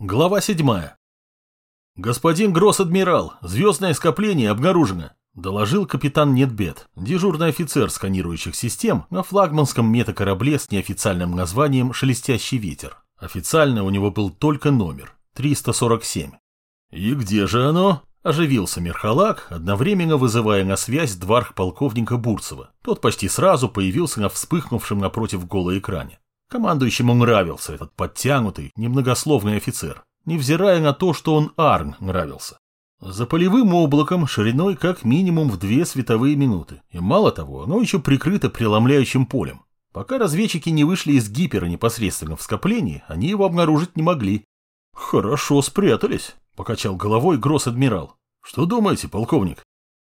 Глава 7. «Господин Гросс-адмирал, звездное скопление обнаружено», – доложил капитан Нетбет, дежурный офицер сканирующих систем на флагманском метакорабле с неофициальным названием «Шелестящий ветер». Официально у него был только номер – 347. «И где же оно?» – оживился Мерхалак, одновременно вызывая на связь дварх полковника Бурцева. Тот почти сразу появился на вспыхнувшем напротив голой экране. Командующему нравился этот подтянутый, немногословный офицер, невзирая на то, что он Арн нравился. За полевым облаком шириной как минимум в две световые минуты, и мало того, оно еще прикрыто преломляющим полем. Пока разведчики не вышли из гипера непосредственно в скоплении, они его обнаружить не могли. «Хорошо спрятались», — покачал головой гросс-адмирал. «Что думаете, полковник?»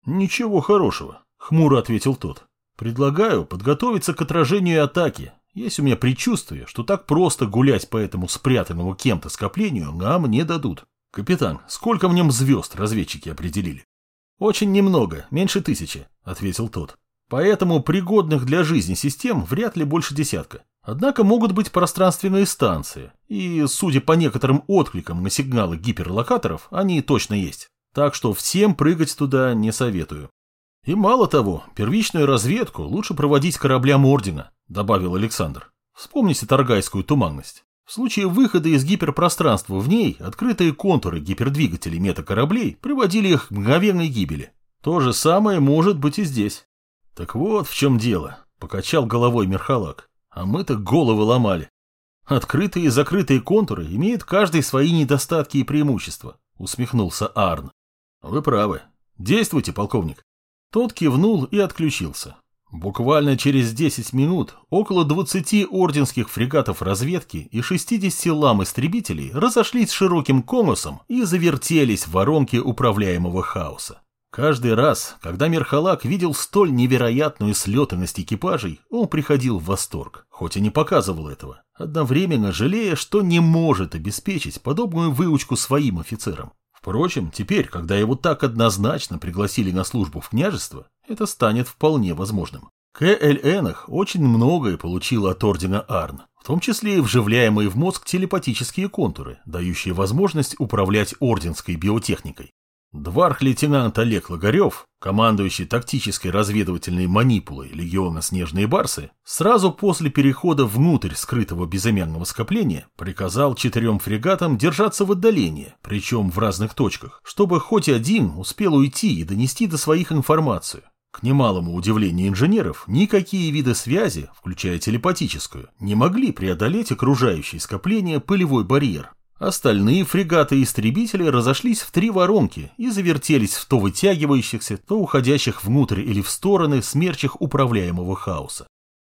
«Ничего хорошего», — хмуро ответил тот. «Предлагаю подготовиться к отражению атаки, есть у меня предчувствие, что так просто гулять по этому спрятанному кем-то скоплению нам не дадут. Капитан, сколько в нем звезд разведчики определили? Очень немного, меньше тысячи, ответил тот. Поэтому пригодных для жизни систем вряд ли больше десятка. Однако могут быть пространственные станции, и, судя по некоторым откликам на сигналы гиперлокаторов, они точно есть. Так что всем прыгать туда не советую. И мало того, первичную разведку лучше проводить кораблям Ордена, добавил Александр. Вспомните Торгайскую туманность. В случае выхода из гиперпространства в ней открытые контуры гипердвигателей метакораблей приводили их к мгновенной гибели. То же самое может быть и здесь. Так вот в чем дело, покачал головой Мерхалак. А мы-то головы ломали. Открытые и закрытые контуры имеют каждый свои недостатки и преимущества, усмехнулся Арн. Вы правы. Действуйте, полковник. Тот кивнул и отключился. Буквально через 10 минут около 20 орденских фрегатов разведки и 60 лам-истребителей разошлись широким конусом и завертелись в воронке управляемого хаоса. Каждый раз, когда Мерхалак видел столь невероятную слетанность экипажей, он приходил в восторг, хоть и не показывал этого, одновременно жалея, что не может обеспечить подобную выучку своим офицерам. Впрочем, теперь, когда его так однозначно пригласили на службу в княжество, это станет вполне возможным. К.Л. Энах очень многое получил от ордена Арн, в том числе и вживляемые в мозг телепатические контуры, дающие возможность управлять орденской биотехникой. Дварх-лейтенант Олег Лагарев, командующий тактической разведывательной манипулой легиона «Снежные барсы», сразу после перехода внутрь скрытого безымянного скопления приказал четырем фрегатам держаться в отдалении, причем в разных точках, чтобы хоть один успел уйти и донести до своих информацию. К немалому удивлению инженеров, никакие виды связи, включая телепатическую, не могли преодолеть окружающее скопление пылевой барьер, Остальные фрегаты и истребители разошлись в три воронки и завертелись в то вытягивающихся, то уходящих внутрь или в стороны смерчах управляемого хаоса.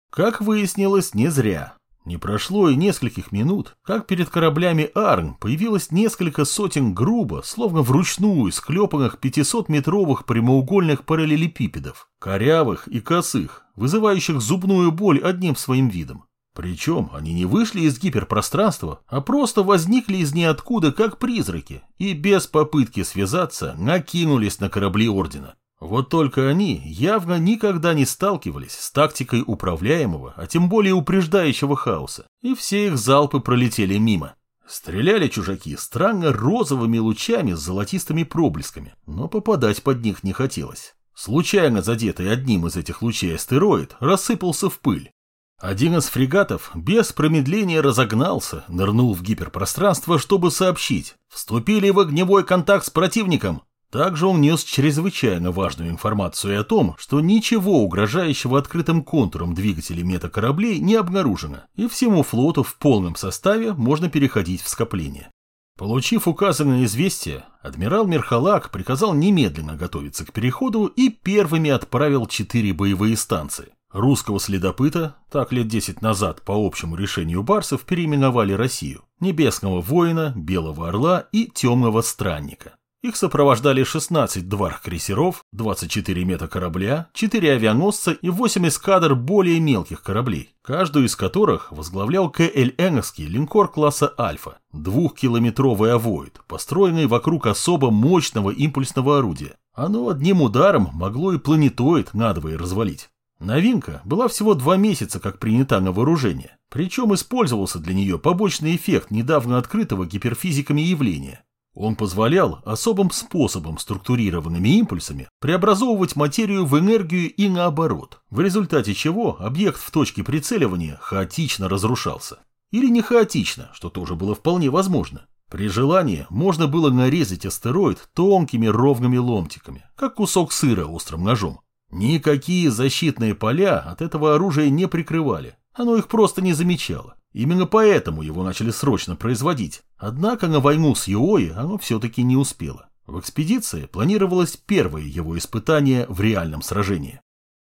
Как выяснилось, не зря. Не прошло и нескольких минут, как перед кораблями Арн появилось несколько сотен грубо, словно вручную склепанных 500-метровых прямоугольных параллелепипедов, корявых и косых, вызывающих зубную боль одним своим видом. Причем они не вышли из гиперпространства, а просто возникли из ниоткуда как призраки и без попытки связаться накинулись на корабли Ордена. Вот только они явно никогда не сталкивались с тактикой управляемого, а тем более упреждающего хаоса, и все их залпы пролетели мимо. Стреляли чужаки странно розовыми лучами с золотистыми проблесками, но попадать под них не хотелось. Случайно задетый одним из этих лучей астероид рассыпался в пыль, один из фрегатов без промедления разогнался, нырнул в гиперпространство, чтобы сообщить. Вступили в огневой контакт с противником. Также он нес чрезвычайно важную информацию о том, что ничего угрожающего открытым контуром двигателей метакораблей не обнаружено, и всему флоту в полном составе можно переходить в скопление. Получив указанное известие, адмирал Мерхалак приказал немедленно готовиться к переходу и первыми отправил четыре боевые станции. Русского следопыта, так лет десять назад по общему решению барсов переименовали Россию, Небесного воина, Белого орла и Темного странника. Их сопровождали 16 дварх-крейсеров, 24 метакорабля, 4 авианосца и 8 эскадр более мелких кораблей, каждую из которых возглавлял К.Л. Энгский линкор класса «Альфа», двухкилометровый авоид, построенный вокруг особо мощного импульсного орудия. Оно одним ударом могло и планетоид надвое развалить. Новинка была всего два месяца как принята на вооружение, причем использовался для нее побочный эффект недавно открытого гиперфизиками явления. Он позволял особым способом структурированными импульсами преобразовывать материю в энергию и наоборот, в результате чего объект в точке прицеливания хаотично разрушался. Или не хаотично, что тоже было вполне возможно. При желании можно было нарезать астероид тонкими ровными ломтиками, как кусок сыра острым ножом. Никакие защитные поля от этого оружия не прикрывали, оно их просто не замечало. Именно поэтому его начали срочно производить. Однако на войну с Юои оно все-таки не успело. В экспедиции планировалось первое его испытание в реальном сражении.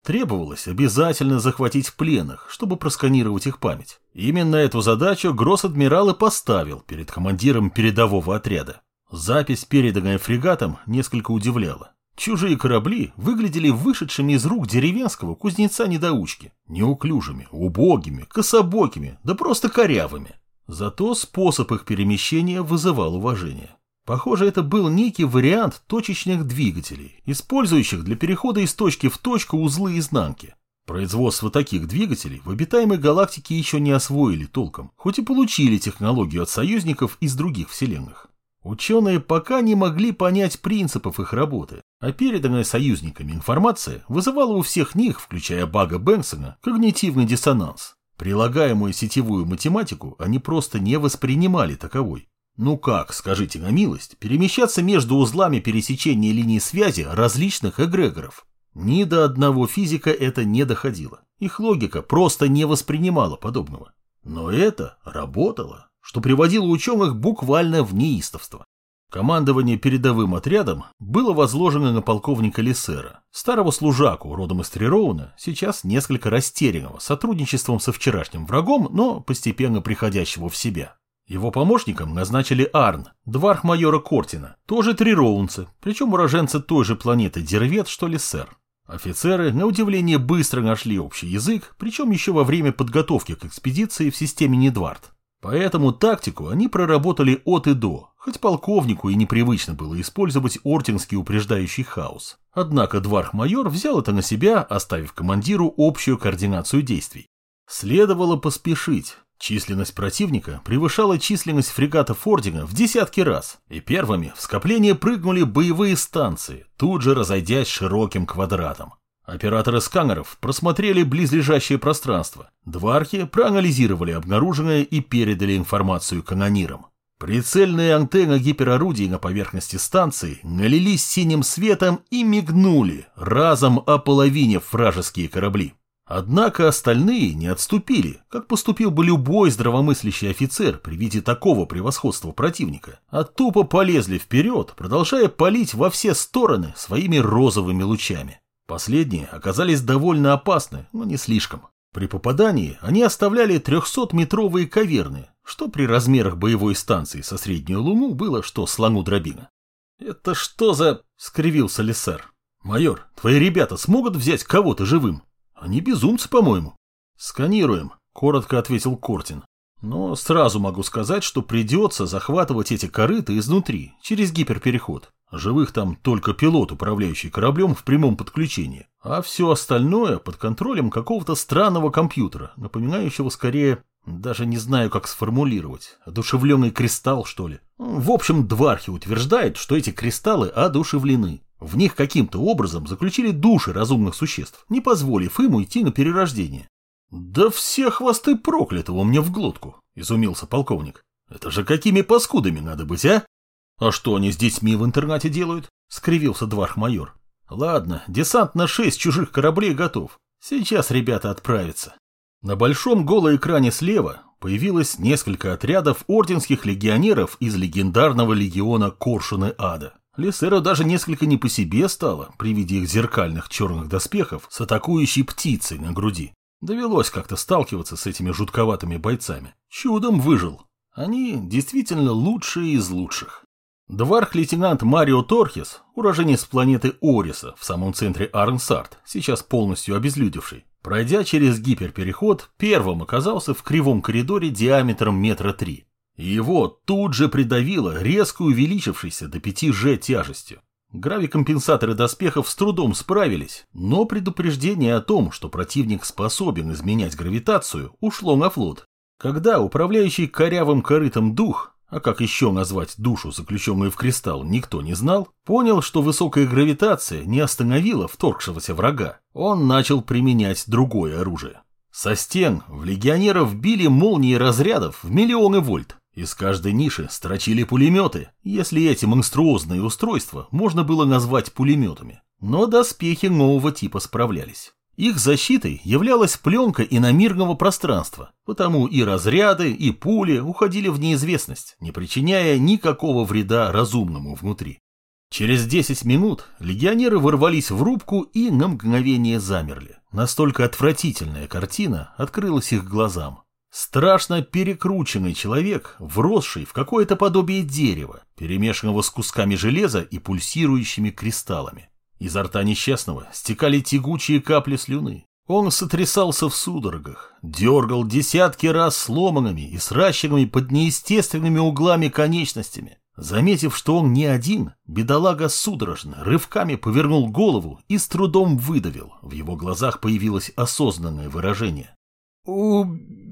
Требовалось обязательно захватить в пленных, чтобы просканировать их память. Именно эту задачу Гросс-адмирал и поставил перед командиром передового отряда. Запись, переданная фрегатом, несколько удивляла. Чужие корабли выглядели вышедшими из рук деревенского кузнеца-недоучки, неуклюжими, убогими, кособокими, да просто корявыми. Зато способ их перемещения вызывал уважение. Похоже, это был некий вариант точечных двигателей, использующих для перехода из точки в точку узлы изнанки. Производство таких двигателей в обитаемой галактике еще не освоили толком, хоть и получили технологию от союзников из других вселенных. Ученые пока не могли понять принципов их работы, а переданная союзниками информация вызывала у всех них, включая Бага Бенсона, когнитивный диссонанс. Прилагаемую сетевую математику они просто не воспринимали таковой. Ну как, скажите на милость, перемещаться между узлами пересечения линии связи различных эгрегоров? Ни до одного физика это не доходило. Их логика просто не воспринимала подобного. Но это работало что приводило ученых буквально в неистовство. Командование передовым отрядом было возложено на полковника Лисера, старого служаку, родом из Трироуна, сейчас несколько растерянного сотрудничеством со вчерашним врагом, но постепенно приходящего в себя. Его помощником назначили Арн, дварх майора Кортина, тоже трироунцы, причем уроженцы той же планеты Дервет, что Лисер. Офицеры, на удивление, быстро нашли общий язык, причем еще во время подготовки к экспедиции в системе Недвард. Поэтому тактику они проработали от и до, хоть полковнику и непривычно было использовать ортинский упреждающий хаос. Однако Дварх-майор взял это на себя, оставив командиру общую координацию действий. Следовало поспешить. Численность противника превышала численность фрегатов Ордена в десятки раз, и первыми в скопление прыгнули боевые станции, тут же разойдясь широким квадратом. Операторы сканеров просмотрели близлежащее пространство. Двархи проанализировали обнаруженное и передали информацию канонирам. Прицельные антенны гиперорудий на поверхности станции налились синим светом и мигнули, разом ополовинив вражеские корабли. Однако остальные не отступили, как поступил бы любой здравомыслящий офицер при виде такого превосходства противника, а тупо полезли вперед, продолжая палить во все стороны своими розовыми лучами. Последние оказались довольно опасны, но не слишком. При попадании они оставляли 300-метровые каверны, что при размерах боевой станции со среднюю луну было что слону дробина. «Это что за...» — скривился Лессер. «Майор, твои ребята смогут взять кого-то живым? Они безумцы, по-моему». «Сканируем», — коротко ответил Кортин. «Но сразу могу сказать, что придется захватывать эти корыты изнутри, через гиперпереход. Живых там только пилот, управляющий кораблем в прямом подключении, а все остальное под контролем какого-то странного компьютера, напоминающего скорее, даже не знаю, как сформулировать, одушевленный кристалл, что ли. В общем, Двархи утверждает, что эти кристаллы одушевлены. В них каким-то образом заключили души разумных существ, не позволив им уйти на перерождение. «Да все хвосты проклятого мне в глотку», — изумился полковник. «Это же какими паскудами надо быть, а?» «А что они с детьми в интернате делают?» — скривился дварх-майор. «Ладно, десант на шесть чужих кораблей готов. Сейчас ребята отправятся». На большом голоэкране слева появилось несколько отрядов орденских легионеров из легендарного легиона Коршуны Ада. Лесера даже несколько не по себе стало при виде их зеркальных черных доспехов с атакующей птицей на груди. Довелось как-то сталкиваться с этими жутковатыми бойцами. Чудом выжил. Они действительно лучшие из лучших. Дварх-лейтенант Марио Торхес, уроженец планеты Ориса в самом центре Арнсарт, сейчас полностью обезлюдевший, пройдя через гиперпереход, первым оказался в кривом коридоре диаметром метра три. Его тут же придавило резко увеличившейся до 5G тяжестью. Гравикомпенсаторы доспехов с трудом справились, но предупреждение о том, что противник способен изменять гравитацию, ушло на флот. Когда управляющий корявым корытом дух, а как еще назвать душу, заключенную в кристалл, никто не знал, понял, что высокая гравитация не остановила вторгшегося врага. Он начал применять другое оружие. Со стен в легионеров били молнии разрядов в миллионы вольт. Из каждой ниши строчили пулеметы, если эти монструозные устройства можно было назвать пулеметами. Но доспехи нового типа справлялись. Их защитой являлась пленка иномирного пространства, потому и разряды, и пули уходили в неизвестность, не причиняя никакого вреда разумному внутри. Через 10 минут легионеры ворвались в рубку и на мгновение замерли. Настолько отвратительная картина открылась их глазам. Страшно перекрученный человек, вросший в какое-то подобие дерева, перемешанного с кусками железа и пульсирующими кристаллами. Изо рта несчастного стекали тягучие капли слюны. Он сотрясался в судорогах, дергал десятки раз сломанными и сращенными под неестественными углами конечностями. Заметив, что он не один, бедолага судорожно, рывками повернул голову и с трудом выдавил. В его глазах появилось осознанное выражение.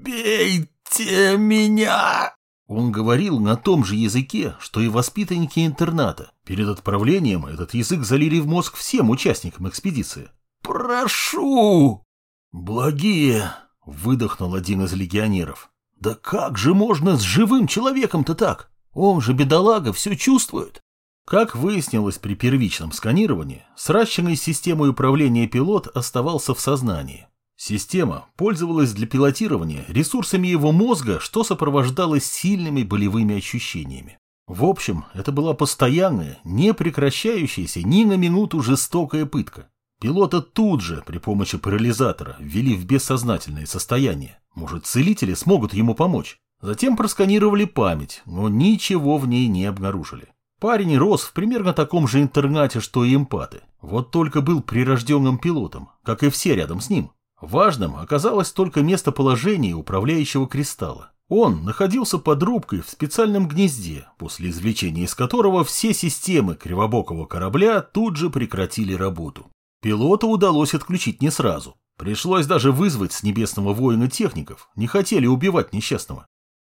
«Убейте меня!» Он говорил на том же языке, что и воспитанники интерната. Перед отправлением этот язык залили в мозг всем участникам экспедиции. «Прошу!» «Благие!» — выдохнул один из легионеров. «Да как же можно с живым человеком-то так? Он же, бедолага, все чувствует!» Как выяснилось при первичном сканировании, сращенный с системой управления пилот оставался в сознании. Система пользовалась для пилотирования ресурсами его мозга, что сопровождалось сильными болевыми ощущениями. В общем, это была постоянная, не прекращающаяся ни на минуту жестокая пытка. Пилота тут же при помощи парализатора ввели в бессознательное состояние. Может, целители смогут ему помочь. Затем просканировали память, но ничего в ней не обнаружили. Парень рос в примерно таком же интернате, что и эмпаты. Вот только был прирожденным пилотом, как и все рядом с ним. Важным оказалось только местоположение управляющего кристалла. Он находился под рубкой в специальном гнезде, после извлечения из которого все системы кривобокого корабля тут же прекратили работу. Пилота удалось отключить не сразу. Пришлось даже вызвать с небесного воина техников, не хотели убивать несчастного.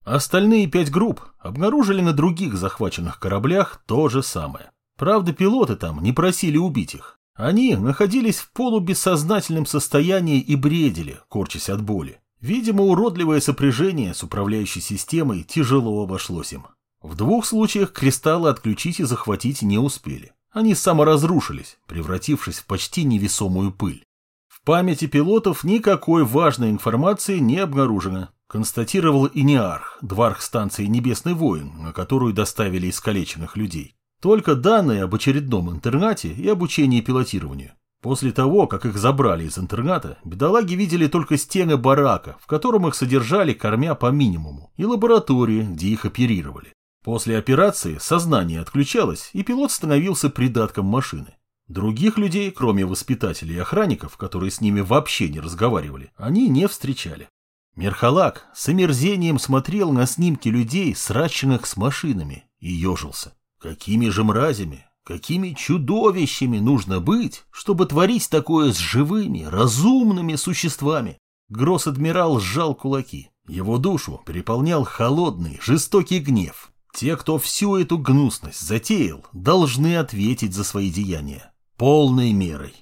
Остальные пять групп обнаружили на других захваченных кораблях то же самое. Правда, пилоты там не просили убить их. Они находились в полубессознательном состоянии и бредили, корчась от боли. Видимо, уродливое сопряжение с управляющей системой тяжело обошлось им. В двух случаях кристаллы отключить и захватить не успели. Они саморазрушились, превратившись в почти невесомую пыль. В памяти пилотов никакой важной информации не обнаружено, констатировал и Неарх, дварх станции «Небесный воин», на которую доставили искалеченных людей. Только данные об очередном интернате и обучении пилотированию. После того, как их забрали из интерната, бедолаги видели только стены барака, в котором их содержали, кормя по минимуму, и лаборатории, где их оперировали. После операции сознание отключалось, и пилот становился придатком машины. Других людей, кроме воспитателей и охранников, которые с ними вообще не разговаривали, они не встречали. Мерхалак с омерзением смотрел на снимки людей, сращенных с машинами, и ежился. Какими же мразями, какими чудовищами нужно быть, чтобы творить такое с живыми, разумными существами? Гросс-адмирал сжал кулаки. Его душу переполнял холодный, жестокий гнев. Те, кто всю эту гнусность затеял, должны ответить за свои деяния. Полной мерой.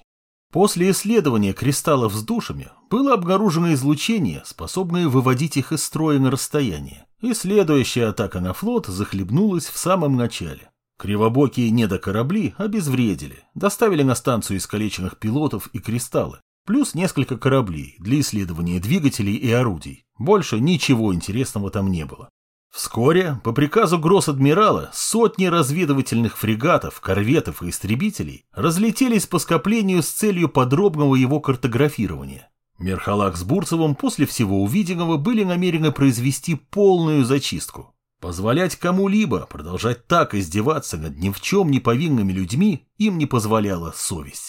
После исследования кристаллов с душами было обнаружено излучение, способное выводить их из строя на расстояние, и следующая атака на флот захлебнулась в самом начале. Кривобокие недокорабли обезвредили, доставили на станцию искалеченных пилотов и кристаллы, плюс несколько кораблей для исследования двигателей и орудий. Больше ничего интересного там не было. Вскоре, по приказу гросс-адмирала, сотни разведывательных фрегатов, корветов и истребителей разлетелись по скоплению с целью подробного его картографирования. Мерхалак с Бурцевым после всего увиденного были намерены произвести полную зачистку. Позволять кому-либо продолжать так издеваться над ни в чем не повинными людьми им не позволяла совесть.